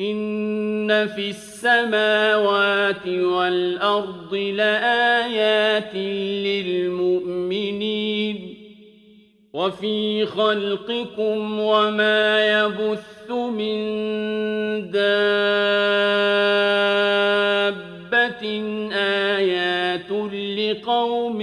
إن في السماوات والأرض لآيات للمؤمنين وفي خلقكم وما يبث من دابة آيات لقوم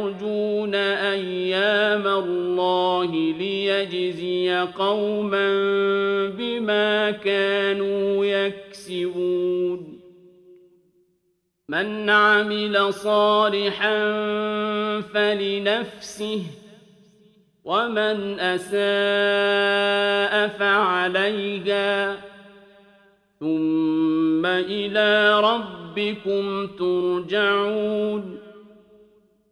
الله ليجزي قوما بما كانوا يكسبون. من عمل صالحا فلنفسه ومن أساء فعليها. ثم إلى ربكم ترجعون.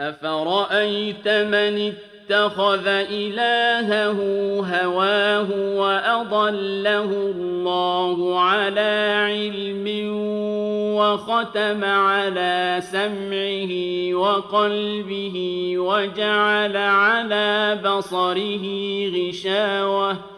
أفرأيت من اتخذ إلهه هواه وأضله الله على علم وختم على سمعه وقلبه وجعل على بصره غشاوة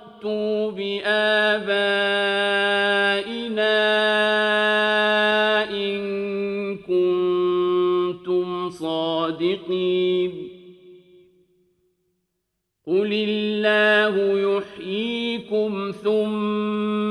ائتوا بآبائنا صادقين قل الله يحييكم ثم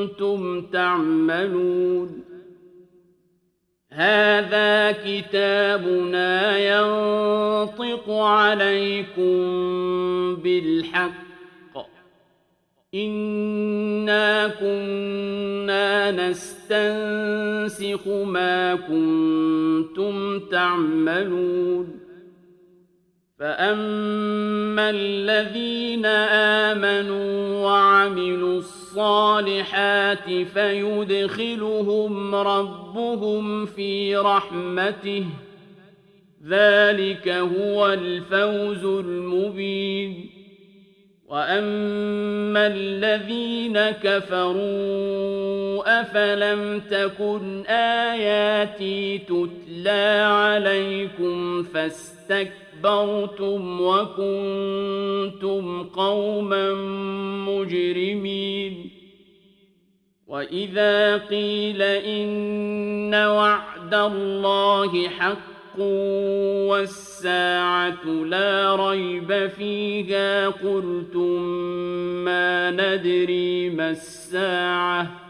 كنتم تعملون. هذا كتابنا ينطق عليكم بالحق. إنا كنا نستنسخ ما كنتم تعملون. فأما الذين آمنوا وعملوا الصالحات فيدخلهم ربهم في رحمته. ذلك هو الفوز المبين. وأما الذين كفروا أفلم تكن آياتي تتلى عليكم فاستكبرتم وكنتم قوما مجرمين وإذا قيل إن وعد الله حق والساعة لا ريب فيها قلتم ما ندري ما الساعة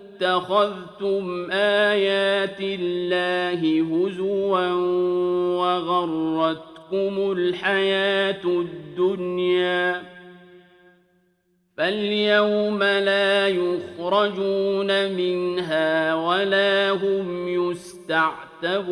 اتخذتم آيات الله هزوا وغرتكم الحياة الدنيا فاليوم لا يخرجون منها ولا هم يستعتبون